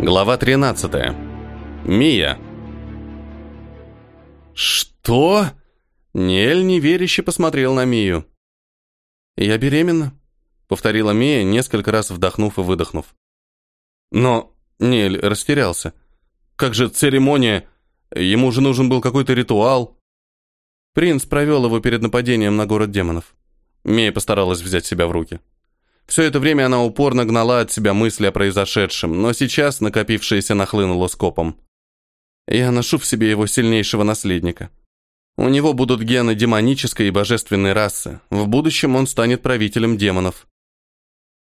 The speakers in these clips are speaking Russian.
Глава 13. Мия. «Что?» Нель неверяще посмотрел на Мию. «Я беременна», — повторила Мия, несколько раз вдохнув и выдохнув. Но Нель растерялся. «Как же церемония? Ему же нужен был какой-то ритуал». Принц провел его перед нападением на город демонов. Мия постаралась взять себя в руки. Все это время она упорно гнала от себя мысли о произошедшем, но сейчас накопившееся нахлынуло скопом. Я ношу в себе его сильнейшего наследника. У него будут гены демонической и божественной расы. В будущем он станет правителем демонов.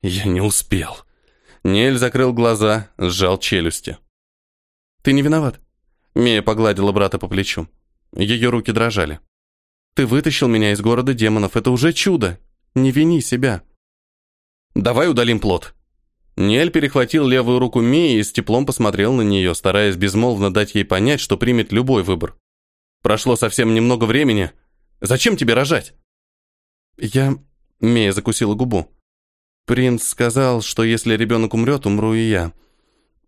Я не успел. Нель закрыл глаза, сжал челюсти. Ты не виноват. Мия погладила брата по плечу. Ее руки дрожали. Ты вытащил меня из города демонов, это уже чудо. Не вини себя. «Давай удалим плод». Ниэль перехватил левую руку Мии и с теплом посмотрел на нее, стараясь безмолвно дать ей понять, что примет любой выбор. «Прошло совсем немного времени. Зачем тебе рожать?» «Я...» — Мия закусила губу. «Принц сказал, что если ребенок умрет, умру и я.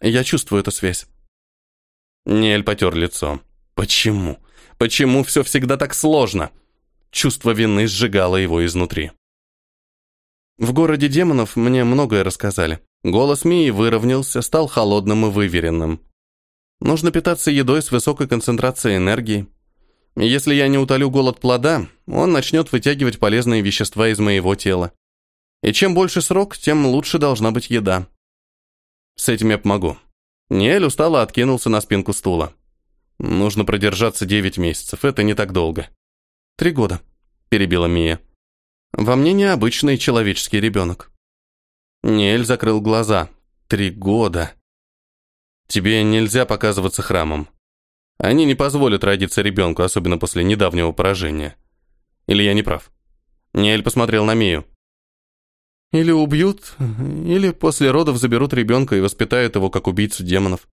Я чувствую эту связь». Ниэль потер лицо. «Почему? Почему все всегда так сложно?» Чувство вины сжигало его изнутри. В городе демонов мне многое рассказали. Голос Мии выровнялся, стал холодным и выверенным. Нужно питаться едой с высокой концентрацией энергии. Если я не утолю голод плода, он начнет вытягивать полезные вещества из моего тела. И чем больше срок, тем лучше должна быть еда. С этим я помогу. Ниэль устало откинулся на спинку стула. Нужно продержаться девять месяцев, это не так долго. Три года, перебила Мия. Во мне необычный человеческий ребенок. Нель закрыл глаза. Три года. Тебе нельзя показываться храмом. Они не позволят родиться ребенку, особенно после недавнего поражения. Или я не прав? Нель посмотрел на Мию. Или убьют, или после родов заберут ребенка и воспитают его как убийцу демонов.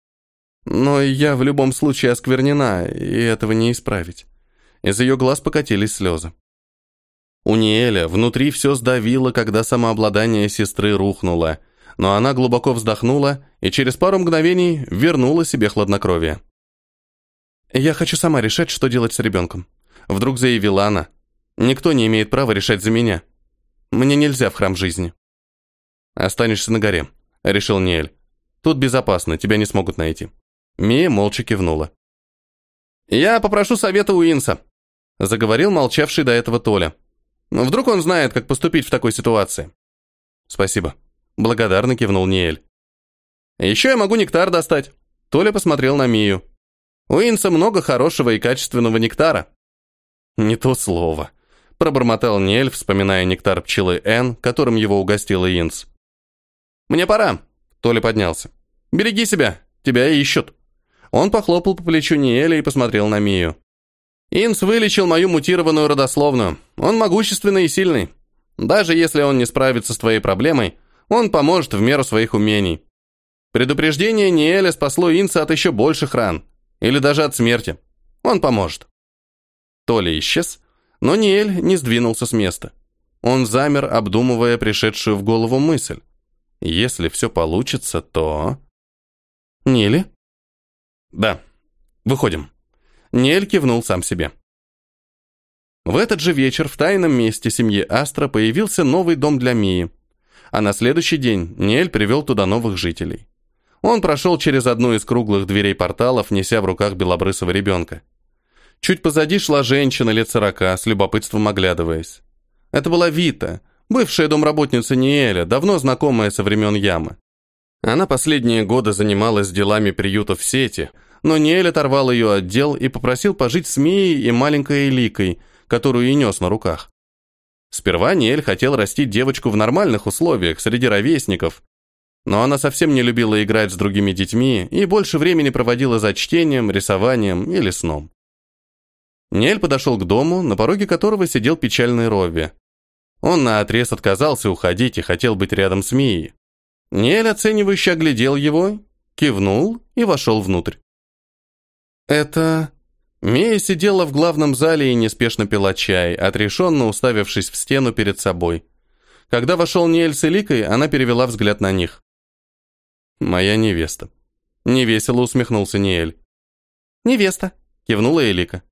Но я в любом случае осквернена, и этого не исправить. Из ее глаз покатились слезы. У Ниэля внутри все сдавило, когда самообладание сестры рухнуло, но она глубоко вздохнула и через пару мгновений вернула себе хладнокровие. «Я хочу сама решать, что делать с ребенком», — вдруг заявила она. «Никто не имеет права решать за меня. Мне нельзя в храм жизни». «Останешься на горе», — решил Ниэль. «Тут безопасно, тебя не смогут найти». Мия молча кивнула. «Я попрошу совета у Инса», — заговорил молчавший до этого Толя. Но вдруг он знает, как поступить в такой ситуации. Спасибо. Благодарно кивнул Ниэль. Еще я могу нектар достать. Толя посмотрел на Мию. У Инса много хорошего и качественного нектара. Не то слово. Пробормотал Ниэль, вспоминая нектар пчелы Н, которым его угостила Инс. Мне пора. Толя поднялся. Береги себя, тебя ищут. Он похлопал по плечу Ниэля и посмотрел на Мию. Инс вылечил мою мутированную родословную. Он могущественный и сильный. Даже если он не справится с твоей проблемой, он поможет в меру своих умений. Предупреждение Ниэля спасло Инса от еще больших ран. Или даже от смерти. Он поможет. Толя исчез, но Ниэль не сдвинулся с места. Он замер, обдумывая пришедшую в голову мысль. Если все получится, то... Нили? Да. Выходим. Нель кивнул сам себе. В этот же вечер в тайном месте семьи Астра появился новый дом для Мии. А на следующий день Нель привел туда новых жителей. Он прошел через одну из круглых дверей порталов, неся в руках белобрысого ребенка. Чуть позади шла женщина лет сорока, с любопытством оглядываясь. Это была Вита, бывшая домработница Ниэля, давно знакомая со времен Ямы. Она последние годы занималась делами приютов в сети – но Ниэль оторвал ее от дел и попросил пожить с Мией и маленькой Эликой, которую и нес на руках. Сперва Ниэль хотел растить девочку в нормальных условиях, среди ровесников, но она совсем не любила играть с другими детьми и больше времени проводила за чтением, рисованием или сном. Ниэль подошел к дому, на пороге которого сидел печальный Ровви. Он наотрез отказался уходить и хотел быть рядом с Мией. Ниэль оценивающе оглядел его, кивнул и вошел внутрь. «Это...» Мия сидела в главном зале и неспешно пила чай, отрешенно уставившись в стену перед собой. Когда вошел Ниэль с Эликой, она перевела взгляд на них. «Моя невеста», Невесело усмехнулся Ниэль. «Невеста», — кивнула Элика.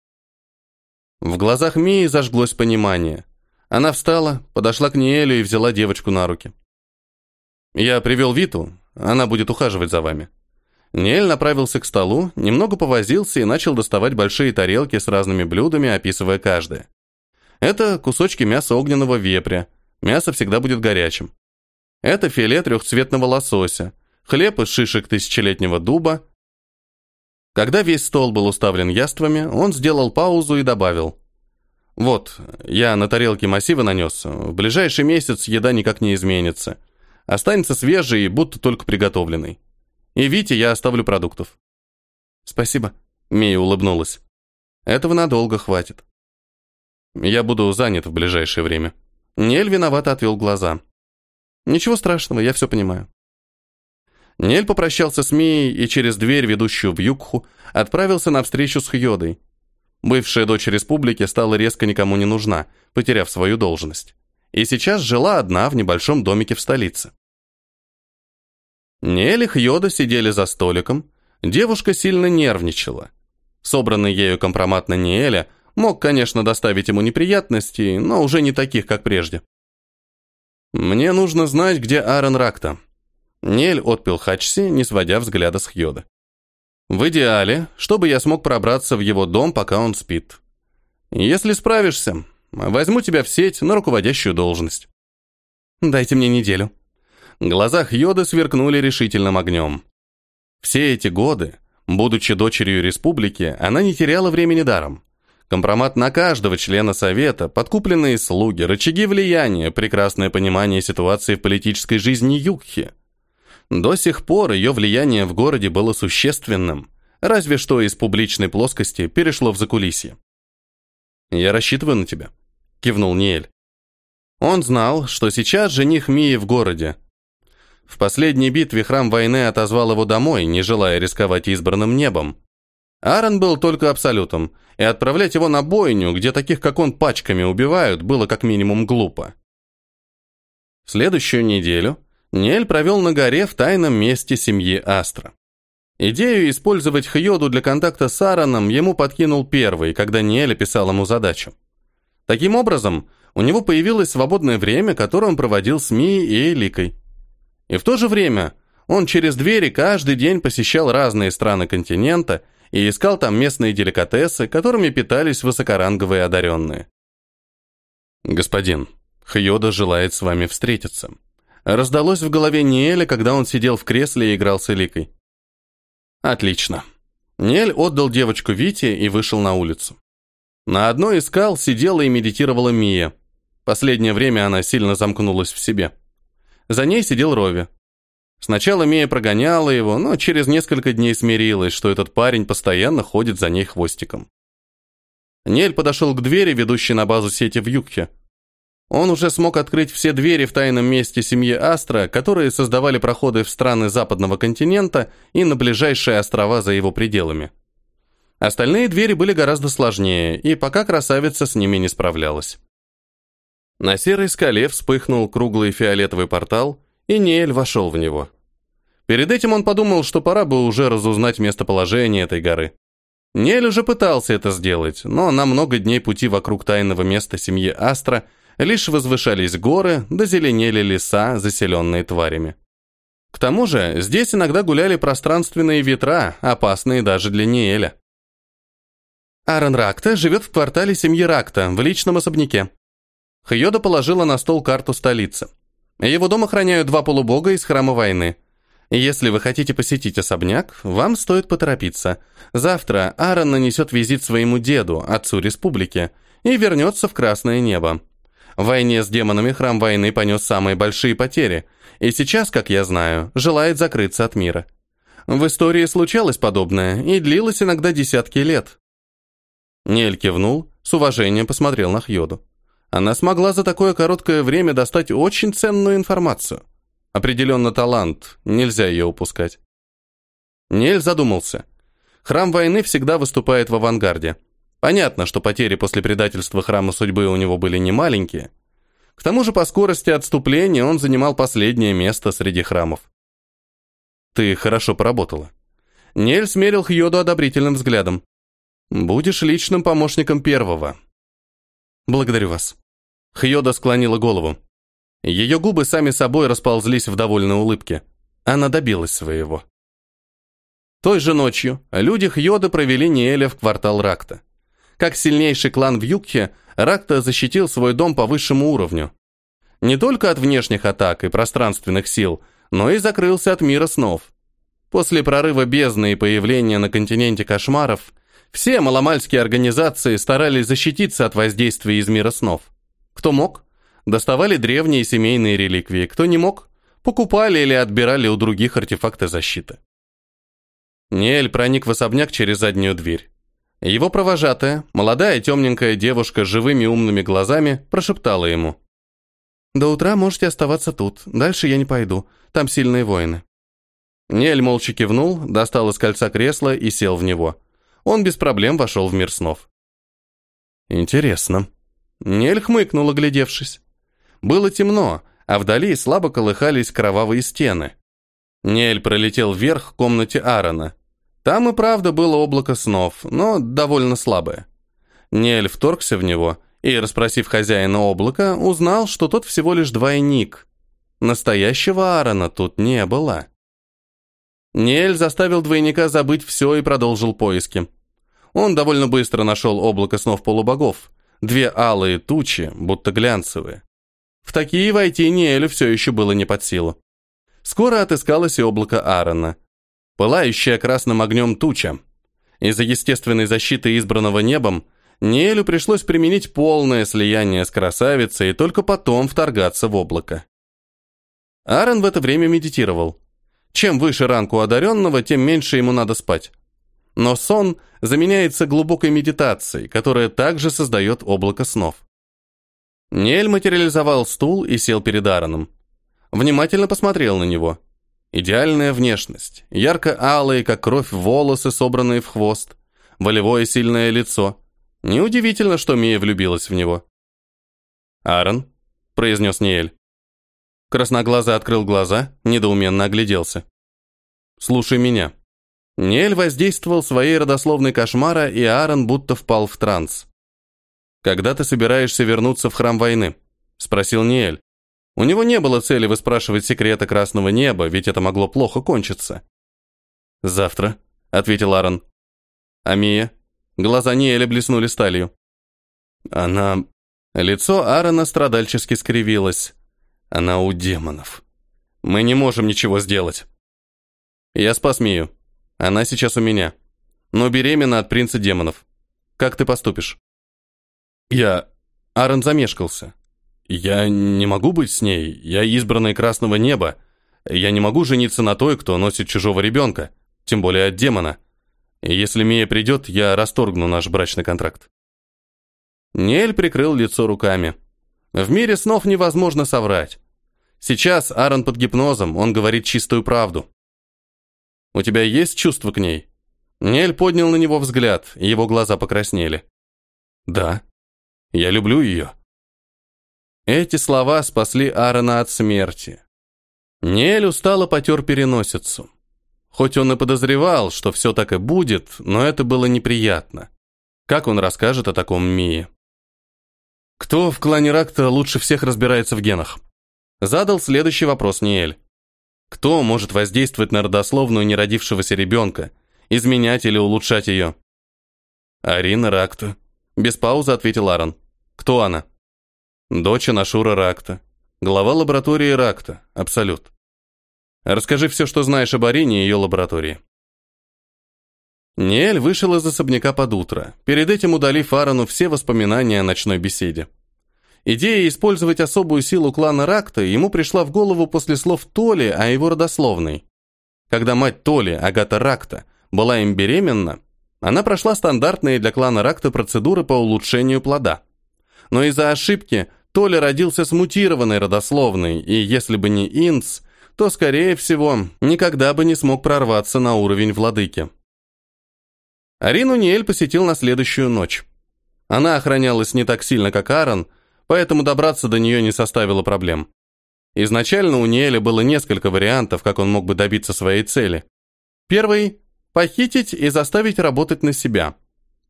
В глазах Мии зажглось понимание. Она встала, подошла к Ниэлю и взяла девочку на руки. «Я привел Виту, она будет ухаживать за вами». Ниэль направился к столу, немного повозился и начал доставать большие тарелки с разными блюдами, описывая каждое. Это кусочки мяса огненного вепря, мясо всегда будет горячим. Это филе трехцветного лосося, хлеб из шишек тысячелетнего дуба. Когда весь стол был уставлен яствами, он сделал паузу и добавил. «Вот, я на тарелке массивы нанес. В ближайший месяц еда никак не изменится. Останется свежей, будто только приготовленной. И Вите я оставлю продуктов». «Спасибо», — Мия улыбнулась. «Этого надолго хватит. Я буду занят в ближайшее время». Нель виновато отвел глаза. «Ничего страшного, я все понимаю». Нель попрощался с Мией и через дверь, ведущую в Юкху, отправился на встречу с Хьодой. Бывшая дочь республики стала резко никому не нужна, потеряв свою должность. И сейчас жила одна в небольшом домике в столице. Нель и Хьода сидели за столиком. Девушка сильно нервничала. Собранный ею компромат на Ниэля мог, конечно, доставить ему неприятностей, но уже не таких, как прежде. «Мне нужно знать, где Аарон Ракта». Нель отпил Хачси, не сводя взгляда с Хьода. В идеале, чтобы я смог пробраться в его дом, пока он спит. Если справишься, возьму тебя в сеть на руководящую должность. Дайте мне неделю. Глаза Йода сверкнули решительным огнем. Все эти годы, будучи дочерью республики, она не теряла времени даром. Компромат на каждого члена совета, подкупленные слуги, рычаги влияния, прекрасное понимание ситуации в политической жизни Югхи – до сих пор ее влияние в городе было существенным, разве что из публичной плоскости перешло в закулисье. «Я рассчитываю на тебя», — кивнул Ниэль. Он знал, что сейчас жених Мии в городе. В последней битве храм войны отозвал его домой, не желая рисковать избранным небом. Аарон был только абсолютом, и отправлять его на бойню, где таких, как он, пачками убивают, было как минимум глупо. Следующую неделю Нель провел на горе в тайном месте семьи Астра. Идею использовать Хьоду для контакта с Аароном ему подкинул первый, когда Ниэль описал ему задачу. Таким образом, у него появилось свободное время, которое он проводил с Мией и Эликой. И в то же время он через двери каждый день посещал разные страны континента и искал там местные деликатесы, которыми питались высокоранговые одаренные. «Господин, Хьода желает с вами встретиться», Раздалось в голове Ниэля, когда он сидел в кресле и играл с Эликой. Отлично. Ниэль отдал девочку Вите и вышел на улицу. На одной из скал сидела и медитировала Мия. Последнее время она сильно замкнулась в себе. За ней сидел Рови. Сначала Мия прогоняла его, но через несколько дней смирилась, что этот парень постоянно ходит за ней хвостиком. Нель подошел к двери, ведущей на базу сети в Юкхе. Он уже смог открыть все двери в тайном месте семьи Астра, которые создавали проходы в страны западного континента и на ближайшие острова за его пределами. Остальные двери были гораздо сложнее, и пока красавица с ними не справлялась. На серой скале вспыхнул круглый фиолетовый портал, и Ниэль вошел в него. Перед этим он подумал, что пора бы уже разузнать местоположение этой горы. Ниэль уже пытался это сделать, но на много дней пути вокруг тайного места семьи Астра – Лишь возвышались горы, да зеленели леса, заселенные тварями. К тому же, здесь иногда гуляли пространственные ветра, опасные даже для Ниэля. Аарон Ракта живет в квартале семьи Ракта, в личном особняке. Хьода положила на стол карту столицы. Его дом охраняют два полубога из храма войны. Если вы хотите посетить особняк, вам стоит поторопиться. Завтра Аарон нанесет визит своему деду, отцу республики, и вернется в Красное небо. В войне с демонами храм войны понес самые большие потери, и сейчас, как я знаю, желает закрыться от мира. В истории случалось подобное, и длилось иногда десятки лет. Нель кивнул, с уважением посмотрел на Хьоду. Она смогла за такое короткое время достать очень ценную информацию. Определенно талант, нельзя ее упускать. Нель задумался. Храм войны всегда выступает в авангарде. Понятно, что потери после предательства храма судьбы у него были немаленькие. К тому же по скорости отступления он занимал последнее место среди храмов. «Ты хорошо поработала». Нель смерил Хьоду одобрительным взглядом. «Будешь личным помощником первого». «Благодарю вас». Хьода склонила голову. Ее губы сами собой расползлись в довольной улыбке. Она добилась своего. Той же ночью люди Хьода провели Ниэля в квартал Ракта. Как сильнейший клан в Югхе, Ракта защитил свой дом по высшему уровню. Не только от внешних атак и пространственных сил, но и закрылся от мира снов. После прорыва бездны и появления на континенте кошмаров, все маломальские организации старались защититься от воздействия из мира снов. Кто мог, доставали древние семейные реликвии, кто не мог, покупали или отбирали у других артефакты защиты. Ниэль проник в особняк через заднюю дверь. Его провожатая, молодая темненькая девушка с живыми умными глазами, прошептала ему. «До утра можете оставаться тут, дальше я не пойду, там сильные воины». Ниэль молча кивнул, достал из кольца кресло и сел в него. Он без проблем вошел в мир снов. «Интересно». Ниэль хмыкнул, оглядевшись. Было темно, а вдали слабо колыхались кровавые стены. Ниэль пролетел вверх к комнате Аарона. Там и правда было облако снов, но довольно слабое. Нель вторгся в него и, расспросив хозяина облака, узнал, что тот всего лишь двойник. Настоящего Аарона тут не было. Нель заставил двойника забыть все и продолжил поиски. Он довольно быстро нашел облако снов полубогов, две алые тучи, будто глянцевые. В такие войти Ниэлю все еще было не под силу. Скоро отыскалось и облако Аарона пылающая красным огнем туча. Из-за естественной защиты избранного небом Ниэлю пришлось применить полное слияние с красавицей и только потом вторгаться в облако. Аарон в это время медитировал. Чем выше ранг у одаренного, тем меньше ему надо спать. Но сон заменяется глубокой медитацией, которая также создает облако снов. Нель материализовал стул и сел перед Аароном. Внимательно посмотрел на него – Идеальная внешность, ярко-алые, как кровь, волосы, собранные в хвост, волевое сильное лицо. Неудивительно, что Мия влюбилась в него. «Аарон», — произнес Ниэль. Красноглазый открыл глаза, недоуменно огляделся. «Слушай меня». Ниэль воздействовал своей родословной кошмара, и Аарон будто впал в транс. «Когда ты собираешься вернуться в храм войны?» — спросил Ниэль. У него не было цели выспрашивать секреты красного неба, ведь это могло плохо кончиться. «Завтра», — ответил Аарон. «А Мия?» Глаза Ниэля блеснули сталью. Она... Лицо Аарона страдальчески скривилось. Она у демонов. Мы не можем ничего сделать. Я спас Мию. Она сейчас у меня. Но беременна от принца демонов. Как ты поступишь? Я... Аарон замешкался. «Я не могу быть с ней. Я избранный красного неба. Я не могу жениться на той, кто носит чужого ребенка, тем более от демона. Если Мия придет, я расторгну наш брачный контракт». Нель прикрыл лицо руками. В мире снов невозможно соврать. Сейчас Аарон под гипнозом, он говорит чистую правду. «У тебя есть чувство к ней?» Нель поднял на него взгляд, его глаза покраснели. «Да, я люблю ее». Эти слова спасли Аарона от смерти. Нель устало потер переносицу. Хоть он и подозревал, что все так и будет, но это было неприятно. Как он расскажет о таком Мии? Кто в клане Ракта лучше всех разбирается в генах? Задал следующий вопрос Ниэль. Кто может воздействовать на родословную неродившегося ребенка, изменять или улучшать ее? Арина Ракта. Без паузы ответил Аарон. Кто она? Дочь Анашура Ракта. Глава лаборатории Ракта. Абсолют. Расскажи все, что знаешь об Арине и ее лаборатории. Ниэль вышел из особняка под утро, перед этим удалив Аарону все воспоминания о ночной беседе. Идея использовать особую силу клана Ракта ему пришла в голову после слов Толи о его родословной. Когда мать Толи, Агата Ракта, была им беременна, она прошла стандартные для клана Ракта процедуры по улучшению плода – но из-за ошибки Толя родился с мутированной родословной, и если бы не Инц, то, скорее всего, никогда бы не смог прорваться на уровень владыки. Арину Ниэль посетил на следующую ночь. Она охранялась не так сильно, как Аарон, поэтому добраться до нее не составило проблем. Изначально у Ниэля было несколько вариантов, как он мог бы добиться своей цели. Первый похитить и заставить работать на себя.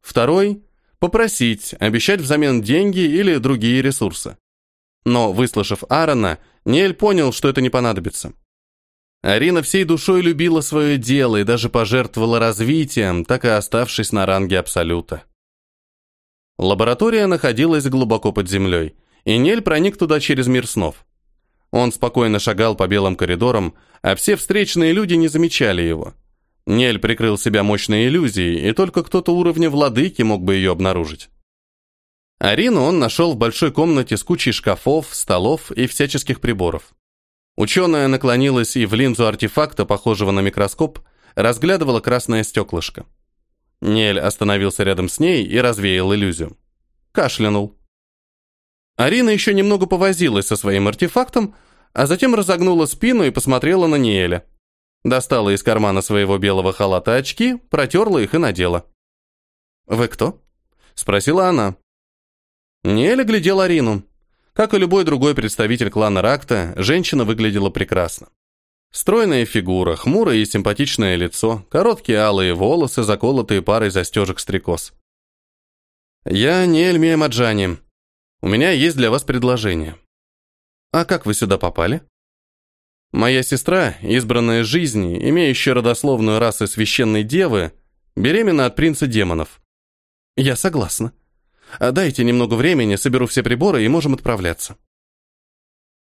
Второй – попросить, обещать взамен деньги или другие ресурсы. Но, выслушав Аарона, Ниэль понял, что это не понадобится. Арина всей душой любила свое дело и даже пожертвовала развитием, так и оставшись на ранге Абсолюта. Лаборатория находилась глубоко под землей, и Нель проник туда через мир снов. Он спокойно шагал по белым коридорам, а все встречные люди не замечали его. Нель прикрыл себя мощной иллюзией, и только кто-то уровня владыки мог бы ее обнаружить. Арину он нашел в большой комнате с кучей шкафов, столов и всяческих приборов. Ученая наклонилась и в линзу артефакта, похожего на микроскоп, разглядывала красное стеклышко. Нель остановился рядом с ней и развеял иллюзию. Кашлянул. Арина еще немного повозилась со своим артефактом, а затем разогнула спину и посмотрела на Ниэля. Достала из кармана своего белого халата очки, протерла их и надела. «Вы кто?» — спросила она. Ниэль глядел Арину. Как и любой другой представитель клана Ракта, женщина выглядела прекрасно. Стройная фигура, хмурое и симпатичное лицо, короткие алые волосы, заколотые парой застежек стрекоз. «Я не Эльмия Маджани. У меня есть для вас предложение». «А как вы сюда попали?» «Моя сестра, избранная жизни, имеющая родословную расы священной девы, беременна от принца демонов». «Я согласна. А дайте немного времени, соберу все приборы и можем отправляться».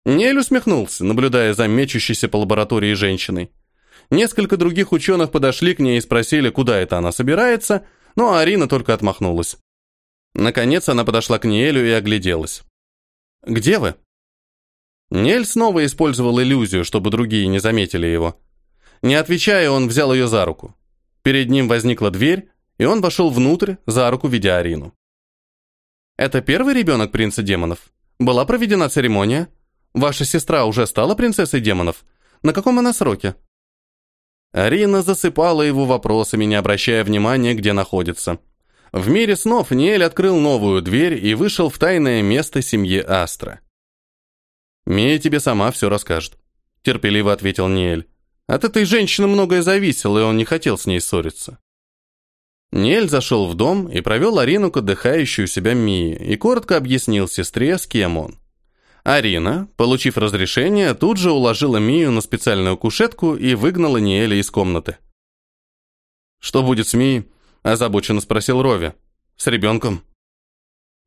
Нель усмехнулся, наблюдая за мечущейся по лаборатории женщиной. Несколько других ученых подошли к ней и спросили, куда это она собирается, но Арина только отмахнулась. Наконец она подошла к Ниэлю и огляделась. «Где вы?» Нель снова использовал иллюзию, чтобы другие не заметили его. Не отвечая, он взял ее за руку. Перед ним возникла дверь, и он вошел внутрь, за руку ведя Арину. «Это первый ребенок принца демонов? Была проведена церемония?» Ваша сестра уже стала принцессой демонов? На каком она сроке?» Арина засыпала его вопросами, не обращая внимания, где находится. В мире снов Ниэль открыл новую дверь и вышел в тайное место семьи Астра. «Мия тебе сама все расскажет», — терпеливо ответил Ниэль. От этой женщины многое зависело, и он не хотел с ней ссориться. Ниэль зашел в дом и провел Арину к отдыхающей у себя Мии и коротко объяснил сестре, с кем он. Арина, получив разрешение, тут же уложила Мию на специальную кушетку и выгнала Ниэля из комнаты. «Что будет с Мией?» – озабоченно спросил Рови. «С ребенком?»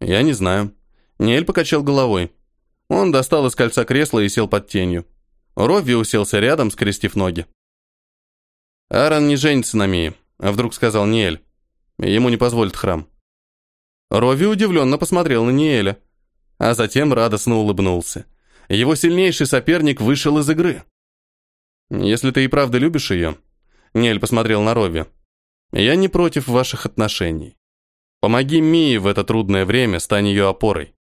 «Я не знаю». Ниэль покачал головой. Он достал из кольца кресло и сел под тенью. Рови уселся рядом, скрестив ноги. «Аарон не женится на Мии», – вдруг сказал Ниэль. «Ему не позволит храм». Рови удивленно посмотрел на Ниэля а затем радостно улыбнулся. Его сильнейший соперник вышел из игры. «Если ты и правда любишь ее», — Нель посмотрел на Рови, — «я не против ваших отношений. Помоги Мии в это трудное время, стань ее опорой».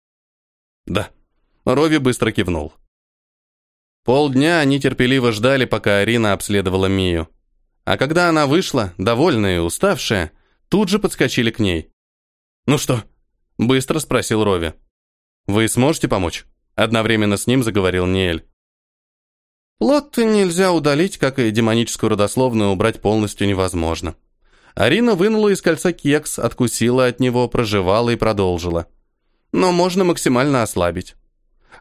«Да», — Рови быстро кивнул. Полдня они терпеливо ждали, пока Арина обследовала Мию. А когда она вышла, довольная и уставшая, тут же подскочили к ней. «Ну что?» – быстро спросил Рови. «Вы сможете помочь?» Одновременно с ним заговорил Ниэль. Плод нельзя удалить, как и демоническую родословную убрать полностью невозможно. Арина вынула из кольца кекс, откусила от него, прожевала и продолжила. Но можно максимально ослабить.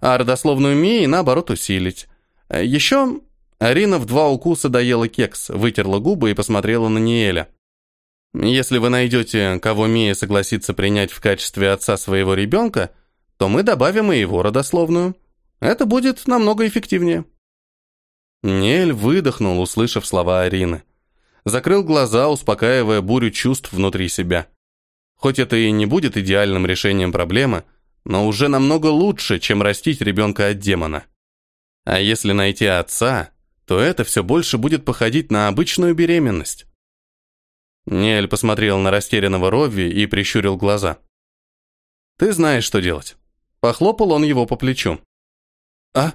А родословную Мии, наоборот, усилить. Еще Арина в два укуса доела кекс, вытерла губы и посмотрела на Ниэля. Если вы найдете, кого Мия согласится принять в качестве отца своего ребенка, то мы добавим и его родословную. Это будет намного эффективнее». Нель выдохнул, услышав слова Арины. Закрыл глаза, успокаивая бурю чувств внутри себя. Хоть это и не будет идеальным решением проблемы, но уже намного лучше, чем растить ребенка от демона. А если найти отца, то это все больше будет походить на обычную беременность. Нель посмотрел на растерянного Ровви и прищурил глаза. «Ты знаешь, что делать. Похлопал он его по плечу. «А?»